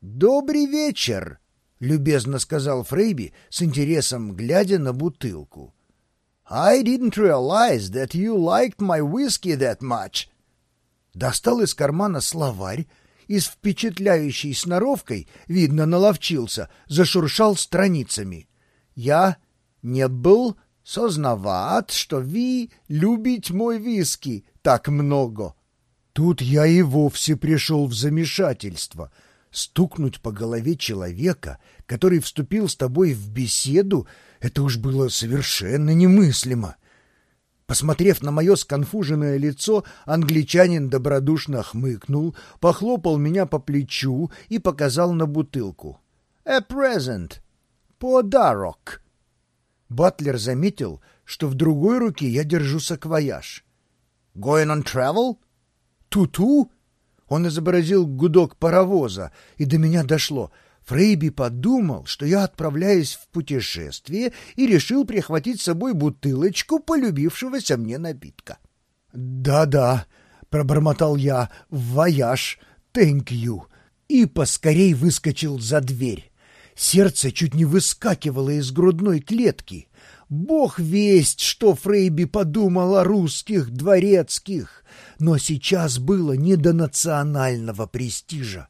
«Добрый вечер!» — любезно сказал Фрейби, с интересом глядя на бутылку. «I didn't realize that you liked my whiskey that much!» Достал из кармана словарь и с впечатляющей сноровкой, видно, наловчился, зашуршал страницами. «Я не был сознават, что вы любите мой виски так много». Тут я и вовсе пришел в замешательство — Стукнуть по голове человека, который вступил с тобой в беседу, это уж было совершенно немыслимо. Посмотрев на мое сконфуженное лицо, англичанин добродушно хмыкнул, похлопал меня по плечу и показал на бутылку. «A present! Подарок!» Батлер заметил, что в другой руке я держу саквояж. «Going on travel?» «Ту-ту?» Он изобразил гудок паровоза, и до меня дошло. Фрейби подумал, что я отправляюсь в путешествие и решил прихватить с собой бутылочку полюбившегося мне напитка. «Да-да», — пробормотал я, — «вояж, thank you», и поскорей выскочил за дверь. Сердце чуть не выскакивало из грудной клетки. Бог весть, что Фрейби подумал о русских дворецких. Но сейчас было не до национального престижа.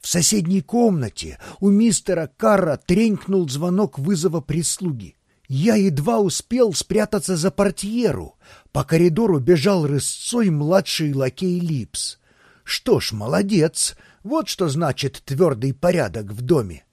В соседней комнате у мистера Карра тренькнул звонок вызова прислуги. Я едва успел спрятаться за портьеру. По коридору бежал рысцой младший лакей Липс. Что ж, молодец, вот что значит твердый порядок в доме.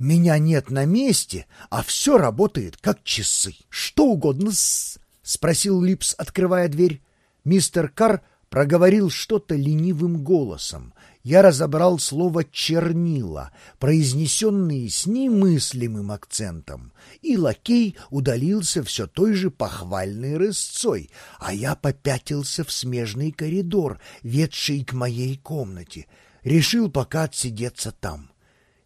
Меня нет на месте, а все работает как часы. Что угодно -с — спросил Липс, открывая дверь. Мистер Карр проговорил что-то ленивым голосом. Я разобрал слово «чернила», произнесенные с немыслимым акцентом, и лакей удалился все той же похвальной рысцой, а я попятился в смежный коридор, ведший к моей комнате. Решил пока отсидеться там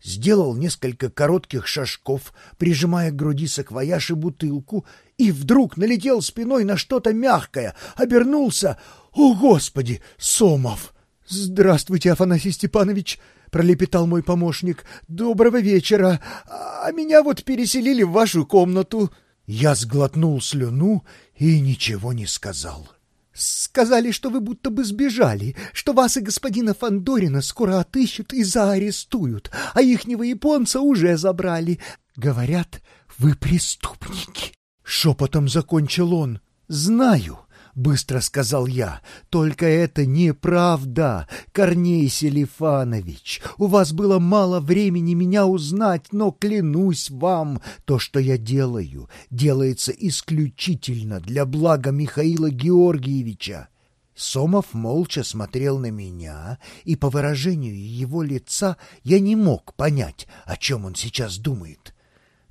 сделал несколько коротких шажков, прижимая к груди саквояж и бутылку, и вдруг налетел спиной на что-то мягкое, обернулся. «О, Господи! Сомов!» «Здравствуйте, Афанасий Степанович!» — пролепетал мой помощник. «Доброго вечера! А меня вот переселили в вашу комнату!» Я сглотнул слюну и ничего не сказал. Сказали, что вы будто бы сбежали, что вас и господина Фандорина скоро отыщут и заарестуют, а ихнего японца уже забрали. Говорят, вы преступники. Шепотом закончил он. Знаю, — быстро сказал я. «Только это неправда, Корней Селифанович. У вас было мало времени меня узнать, но клянусь вам, то, что я делаю, делается исключительно для блага Михаила Георгиевича». Сомов молча смотрел на меня, и по выражению его лица я не мог понять, о чем он сейчас думает.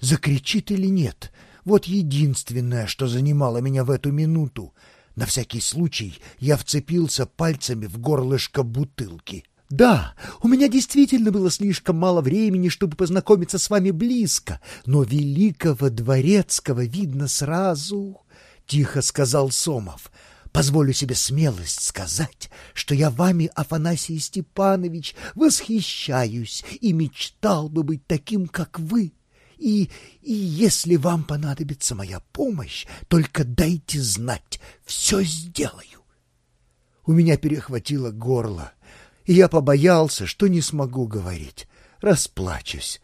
Закричит или нет — вот единственное, что занимало меня в эту минуту. На всякий случай я вцепился пальцами в горлышко бутылки. «Да, у меня действительно было слишком мало времени, чтобы познакомиться с вами близко, но великого дворецкого видно сразу», — тихо сказал Сомов. «Позволю себе смелость сказать, что я вами, Афанасий Степанович, восхищаюсь и мечтал бы быть таким, как вы». И, и если вам понадобится моя помощь, только дайте знать, все сделаю. У меня перехватило горло, и я побоялся, что не смогу говорить, расплачусь.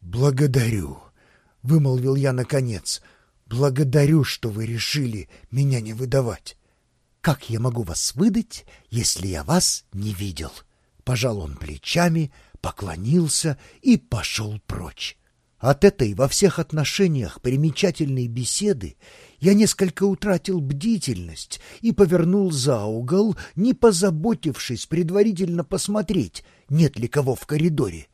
«Благодарю», — вымолвил я наконец, — «благодарю, что вы решили меня не выдавать». «Как я могу вас выдать, если я вас не видел?» Пожал он плечами, поклонился и пошел прочь. От этой во всех отношениях примечательной беседы я несколько утратил бдительность и повернул за угол, не позаботившись предварительно посмотреть, нет ли кого в коридоре.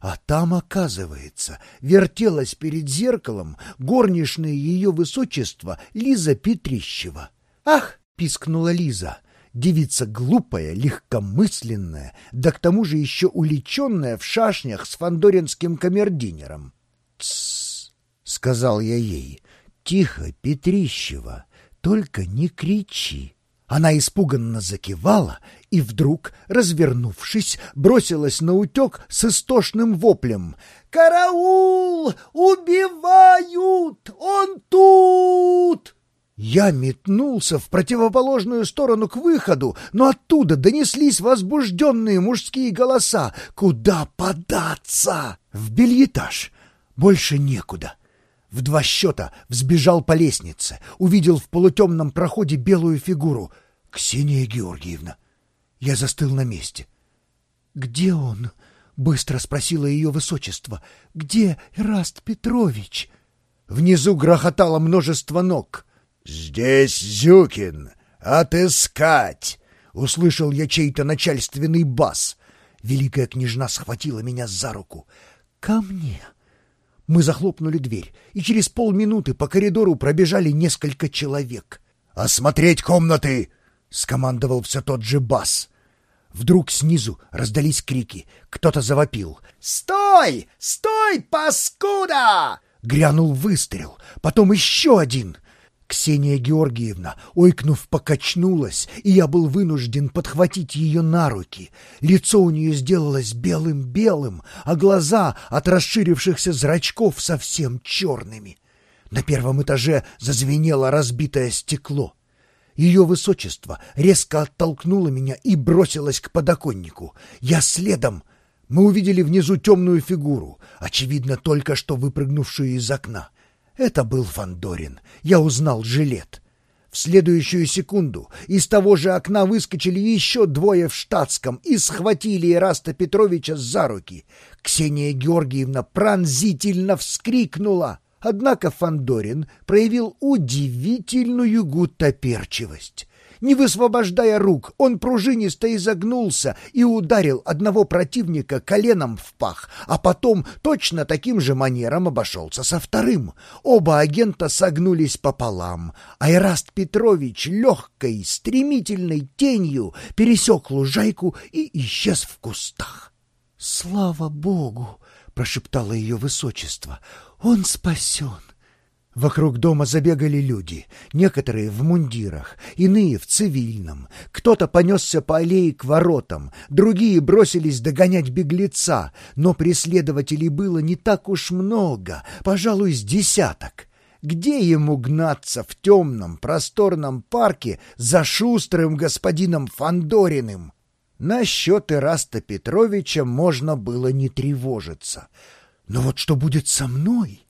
А там, оказывается, вертелась перед зеркалом горничное ее высочество Лиза Петрищева. «Ах!» — пискнула Лиза. Девица глупая, легкомысленная, да к тому же еще уличенная в шашнях с фандоринским камердинером. «Тссс!» — сказал я ей. «Тихо, Петрищева, только не кричи!» Она испуганно закивала и вдруг, развернувшись, бросилась на утек с истошным воплем. «Караул! Убивают! Он тут!» Я метнулся в противоположную сторону к выходу, но оттуда донеслись возбужденные мужские голоса. «Куда податься?» «В бельетаж. Больше некуда». В два счета взбежал по лестнице, увидел в полутемном проходе белую фигуру. Ксения Георгиевна. Я застыл на месте. «Где он?» — быстро спросила ее высочество. «Где Эраст Петрович?» Внизу грохотало множество ног. «Здесь Зюкин! Отыскать!» — услышал я чей-то начальственный бас. Великая княжна схватила меня за руку. «Ко мне!» Мы захлопнули дверь, и через полминуты по коридору пробежали несколько человек. «Осмотреть комнаты!» — скомандовал все тот же бас. Вдруг снизу раздались крики. Кто-то завопил. «Стой! Стой, паскуда!» Грянул выстрел, потом еще один. Ксения Георгиевна, ойкнув, покачнулась, и я был вынужден подхватить ее на руки. Лицо у нее сделалось белым-белым, а глаза от расширившихся зрачков совсем черными. На первом этаже зазвенело разбитое стекло. Ее высочество резко оттолкнуло меня и бросилось к подоконнику. Я следом. Мы увидели внизу темную фигуру, очевидно, только что выпрыгнувшую из окна. Это был Фандорин. Я узнал жилет. В следующую секунду из того же окна выскочили еще двое в штатском и схватили Ираста Петровича за руки. Ксения Георгиевна пронзительно вскрикнула. Однако Фандорин проявил удивительную гуттаперчивость. Не высвобождая рук, он пружинисто изогнулся и ударил одного противника коленом в пах, а потом точно таким же манером обошелся со вторым. Оба агента согнулись пополам, а Ираст Петрович легкой, стремительной тенью пересек лужайку и исчез в кустах. «Слава Богу!» — прошептало ее высочество. «Он спасен!» Вокруг дома забегали люди, некоторые в мундирах, иные в цивильном. Кто-то понесся по аллее к воротам, другие бросились догонять беглеца, но преследователей было не так уж много, пожалуй, с десяток. Где ему гнаться в темном, просторном парке за шустрым господином Фандориным? Насчет Ираста Петровича можно было не тревожиться. Но вот что будет со мной?